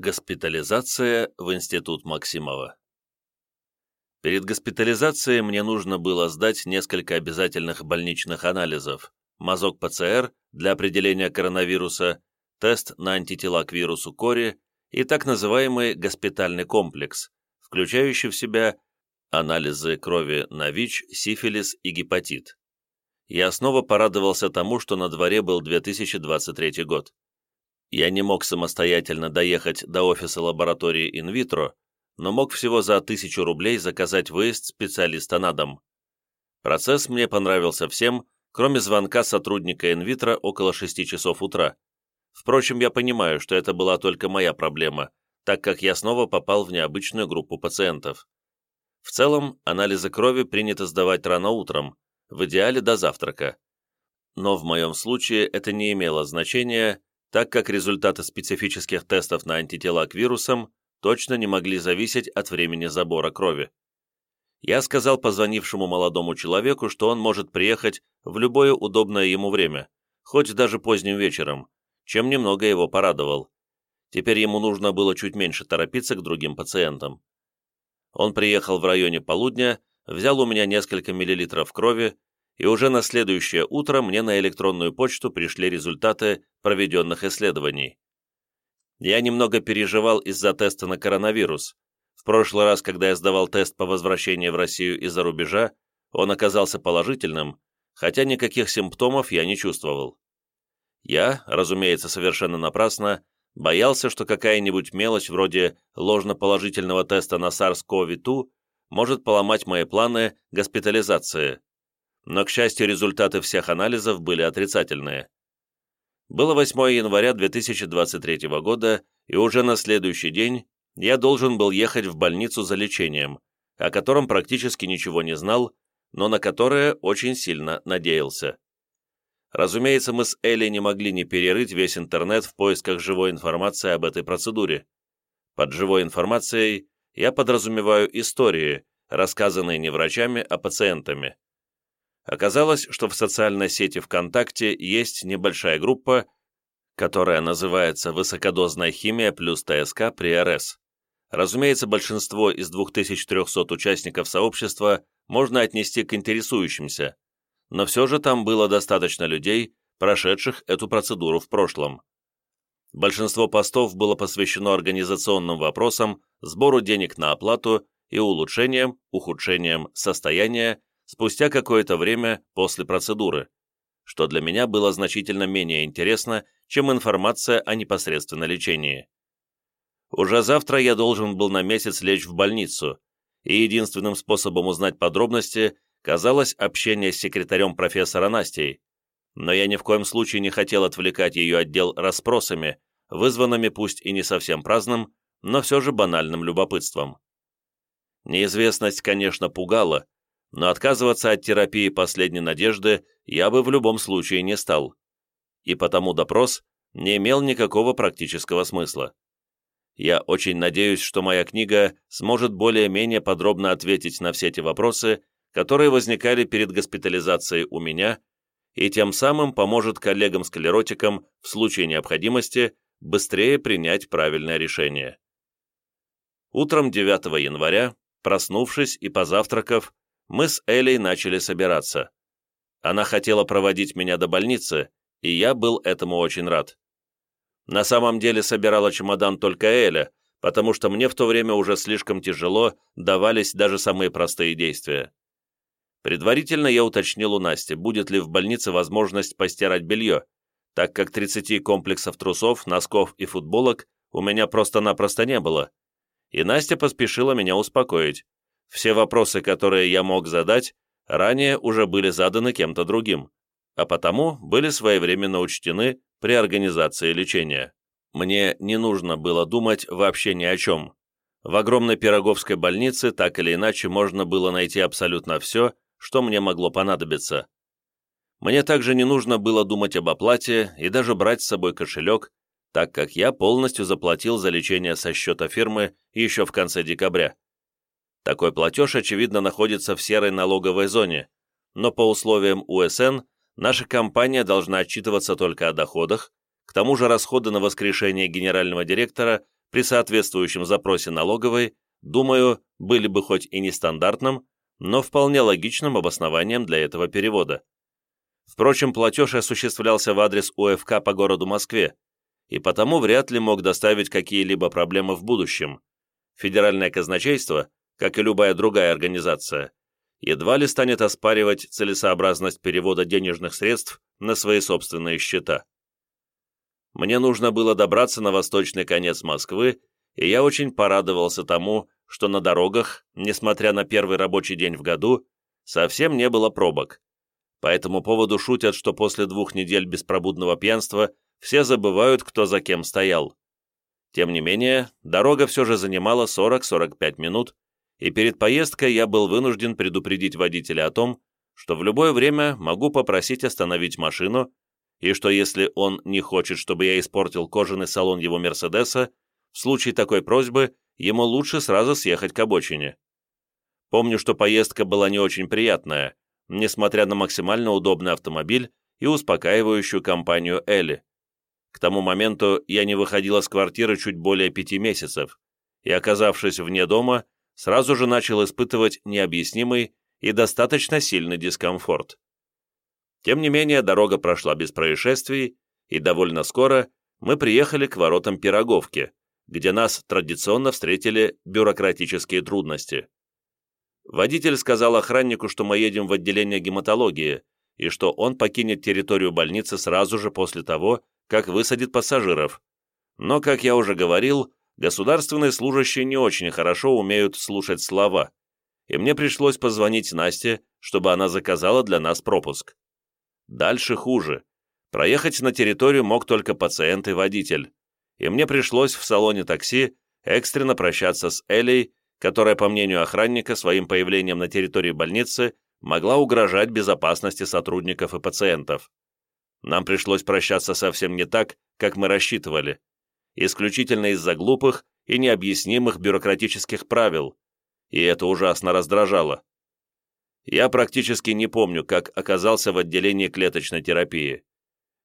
Госпитализация в Институт Максимова Перед госпитализацией мне нужно было сдать несколько обязательных больничных анализов, мазок ПЦР для определения коронавируса, тест на антитела к вирусу кори и так называемый госпитальный комплекс, включающий в себя анализы крови на ВИЧ, сифилис и гепатит. Я снова порадовался тому, что на дворе был 2023 год. Я не мог самостоятельно доехать до офиса лаборатории инвитро, но мог всего за тысячу рублей заказать выезд специалиста на дом. Процесс мне понравился всем, кроме звонка сотрудника инвитро около 6 часов утра. Впрочем, я понимаю, что это была только моя проблема, так как я снова попал в необычную группу пациентов. В целом, анализы крови принято сдавать рано утром, в идеале до завтрака. Но в моем случае это не имело значения, так как результаты специфических тестов на антитела к вирусам точно не могли зависеть от времени забора крови. Я сказал позвонившему молодому человеку, что он может приехать в любое удобное ему время, хоть даже поздним вечером, чем немного его порадовал. Теперь ему нужно было чуть меньше торопиться к другим пациентам. Он приехал в районе полудня, взял у меня несколько миллилитров крови, и уже на следующее утро мне на электронную почту пришли результаты проведенных исследований. Я немного переживал из-за теста на коронавирус. В прошлый раз, когда я сдавал тест по возвращении в Россию из-за рубежа, он оказался положительным, хотя никаких симптомов я не чувствовал. Я, разумеется, совершенно напрасно, боялся, что какая-нибудь мелочь вроде ложноположительного теста на SARS-CoV-2 может поломать мои планы госпитализации, но, к счастью, результаты всех анализов были отрицательные. Было 8 января 2023 года, и уже на следующий день я должен был ехать в больницу за лечением, о котором практически ничего не знал, но на которое очень сильно надеялся. Разумеется, мы с Элли не могли не перерыть весь интернет в поисках живой информации об этой процедуре. Под живой информацией я подразумеваю истории, рассказанные не врачами, а пациентами. Оказалось, что в социальной сети ВКонтакте есть небольшая группа, которая называется «Высокодозная химия плюс ТСК при РС». Разумеется, большинство из 2300 участников сообщества можно отнести к интересующимся, но все же там было достаточно людей, прошедших эту процедуру в прошлом. Большинство постов было посвящено организационным вопросам, сбору денег на оплату и улучшением, ухудшением состояния спустя какое-то время после процедуры, что для меня было значительно менее интересно, чем информация о непосредственно лечении. Уже завтра я должен был на месяц лечь в больницу, и единственным способом узнать подробности казалось общение с секретарем профессора Настей, но я ни в коем случае не хотел отвлекать ее отдел расспросами, вызванными пусть и не совсем праздным, но все же банальным любопытством. Неизвестность, конечно, пугала, но отказываться от терапии последней надежды я бы в любом случае не стал. И потому допрос не имел никакого практического смысла. Я очень надеюсь, что моя книга сможет более-менее подробно ответить на все эти вопросы, которые возникали перед госпитализацией у меня, и тем самым поможет коллегам-склеротикам в случае необходимости быстрее принять правильное решение. Утром 9 января, проснувшись и позавтракав, мы с Элей начали собираться. Она хотела проводить меня до больницы, и я был этому очень рад. На самом деле собирала чемодан только Эля, потому что мне в то время уже слишком тяжело давались даже самые простые действия. Предварительно я уточнил у Насти, будет ли в больнице возможность постирать белье, так как 30 комплексов трусов, носков и футболок у меня просто-напросто не было. И Настя поспешила меня успокоить. Все вопросы, которые я мог задать, ранее уже были заданы кем-то другим, а потому были своевременно учтены при организации лечения. Мне не нужно было думать вообще ни о чем. В огромной Пироговской больнице так или иначе можно было найти абсолютно все, что мне могло понадобиться. Мне также не нужно было думать об оплате и даже брать с собой кошелек, так как я полностью заплатил за лечение со счета фирмы еще в конце декабря. Такой платеж, очевидно, находится в серой налоговой зоне, но по условиям УСН наша компания должна отчитываться только о доходах, к тому же расходы на воскрешение генерального директора при соответствующем запросе налоговой, думаю, были бы хоть и нестандартным, но вполне логичным обоснованием для этого перевода. Впрочем, платеж осуществлялся в адрес УФК по городу Москве, и потому вряд ли мог доставить какие-либо проблемы в будущем. Федеральное казначейство, как и любая другая организация, едва ли станет оспаривать целесообразность перевода денежных средств на свои собственные счета. Мне нужно было добраться на восточный конец Москвы, и я очень порадовался тому, что на дорогах, несмотря на первый рабочий день в году, совсем не было пробок. По этому поводу шутят, что после двух недель беспробудного пьянства все забывают, кто за кем стоял. Тем не менее, дорога все же занимала 40-45 минут, и перед поездкой я был вынужден предупредить водителя о том, что в любое время могу попросить остановить машину, и что если он не хочет, чтобы я испортил кожаный салон его «Мерседеса», в случае такой просьбы ему лучше сразу съехать к обочине. Помню, что поездка была не очень приятная, несмотря на максимально удобный автомобиль и успокаивающую компанию Элли. К тому моменту я не выходила с квартиры чуть более пяти месяцев, и, оказавшись вне дома, сразу же начал испытывать необъяснимый и достаточно сильный дискомфорт. Тем не менее, дорога прошла без происшествий, и довольно скоро мы приехали к воротам Пироговки, где нас традиционно встретили бюрократические трудности. Водитель сказал охраннику, что мы едем в отделение гематологии, и что он покинет территорию больницы сразу же после того, как высадит пассажиров. Но, как я уже говорил, государственные служащие не очень хорошо умеют слушать слова, и мне пришлось позвонить Насте, чтобы она заказала для нас пропуск. Дальше хуже. Проехать на территорию мог только пациент и водитель и мне пришлось в салоне такси экстренно прощаться с Элей, которая, по мнению охранника, своим появлением на территории больницы могла угрожать безопасности сотрудников и пациентов. Нам пришлось прощаться совсем не так, как мы рассчитывали, исключительно из-за глупых и необъяснимых бюрократических правил, и это ужасно раздражало. Я практически не помню, как оказался в отделении клеточной терапии.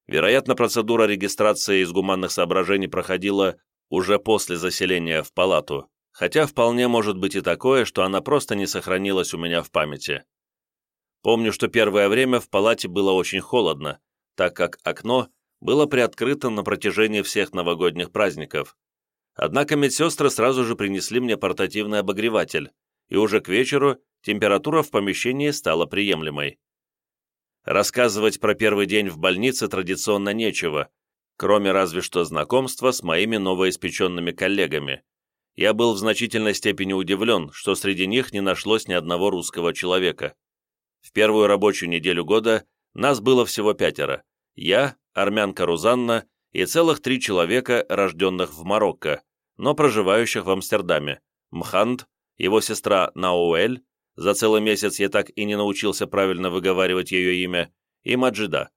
Вероятно, процедура регистрации из гуманных соображений проходила уже после заселения в палату, хотя вполне может быть и такое, что она просто не сохранилась у меня в памяти. Помню, что первое время в палате было очень холодно, так как окно было приоткрыто на протяжении всех новогодних праздников. Однако медсестры сразу же принесли мне портативный обогреватель, и уже к вечеру температура в помещении стала приемлемой. Рассказывать про первый день в больнице традиционно нечего, кроме разве что знакомства с моими новоиспеченными коллегами. Я был в значительной степени удивлен, что среди них не нашлось ни одного русского человека. В первую рабочую неделю года нас было всего пятеро. Я, армянка Рузанна и целых три человека, рожденных в Марокко, но проживающих в Амстердаме. Мханд, его сестра Науэль, за целый месяц я так и не научился правильно выговаривать ее имя, и Маджида.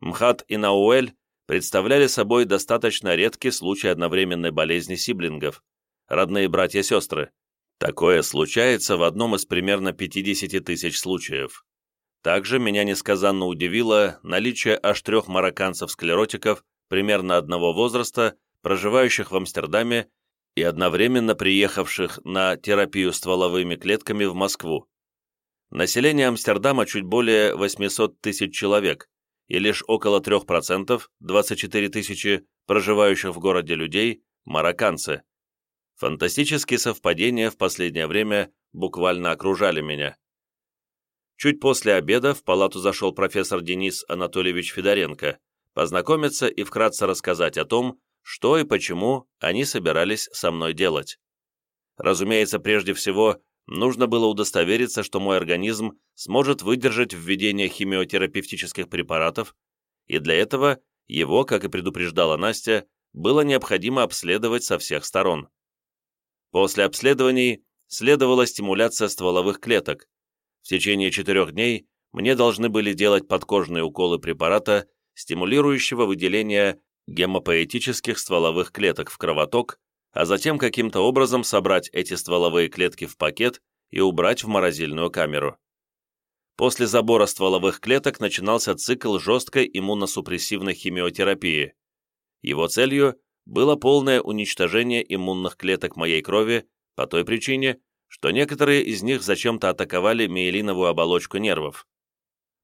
Мхат и Науэль представляли собой достаточно редкий случай одновременной болезни сиблингов, родные братья-сестры. Такое случается в одном из примерно 50 тысяч случаев. Также меня несказанно удивило наличие аж трех марокканцев-склеротиков примерно одного возраста, проживающих в Амстердаме и одновременно приехавших на терапию стволовыми клетками в Москву. Население Амстердама чуть более 800 тысяч человек, и лишь около 3%, 24 тысячи, проживающих в городе людей, марокканцы. Фантастические совпадения в последнее время буквально окружали меня. Чуть после обеда в палату зашел профессор Денис Анатольевич Федоренко, познакомиться и вкратце рассказать о том, что и почему они собирались со мной делать. Разумеется, прежде всего, нужно было удостовериться, что мой организм сможет выдержать введение химиотерапевтических препаратов, и для этого его, как и предупреждала Настя, было необходимо обследовать со всех сторон. После обследований следовала стимуляция стволовых клеток. В течение четырех дней мне должны были делать подкожные уколы препарата, стимулирующего выделение гемопоэтических стволовых клеток в кровоток, а затем каким-то образом собрать эти стволовые клетки в пакет и убрать в морозильную камеру. После забора стволовых клеток начинался цикл жесткой иммуносупрессивной химиотерапии. Его целью было полное уничтожение иммунных клеток моей крови по той причине, что некоторые из них зачем-то атаковали миелиновую оболочку нервов.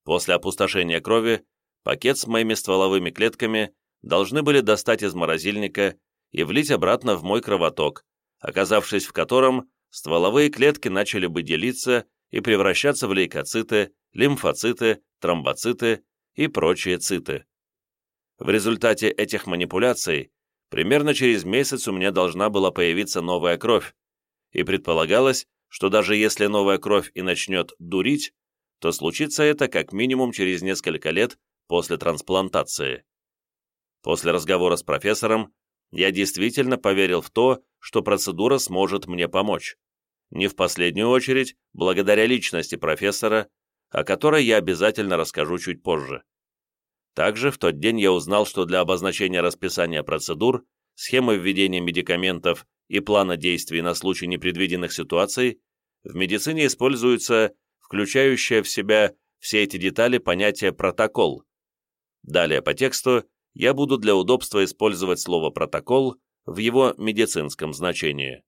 После опустошения крови пакет с моими стволовыми клетками должны были достать из морозильника и влить обратно в мой кровоток, оказавшись в котором стволовые клетки начали бы делиться и превращаться в лейкоциты, лимфоциты, тромбоциты и прочие циты. В результате этих манипуляций примерно через месяц у меня должна была появиться новая кровь, и предполагалось, что даже если новая кровь и начнет дурить, то случится это как минимум через несколько лет после трансплантации. После разговора с профессором я действительно поверил в то, что процедура сможет мне помочь. Не в последнюю очередь, благодаря личности профессора, о которой я обязательно расскажу чуть позже. Также в тот день я узнал, что для обозначения расписания процедур, схемы введения медикаментов и плана действий на случай непредвиденных ситуаций, в медицине используется включающее в себя все эти детали понятие «протокол». Далее по тексту я буду для удобства использовать слово «протокол» в его медицинском значении.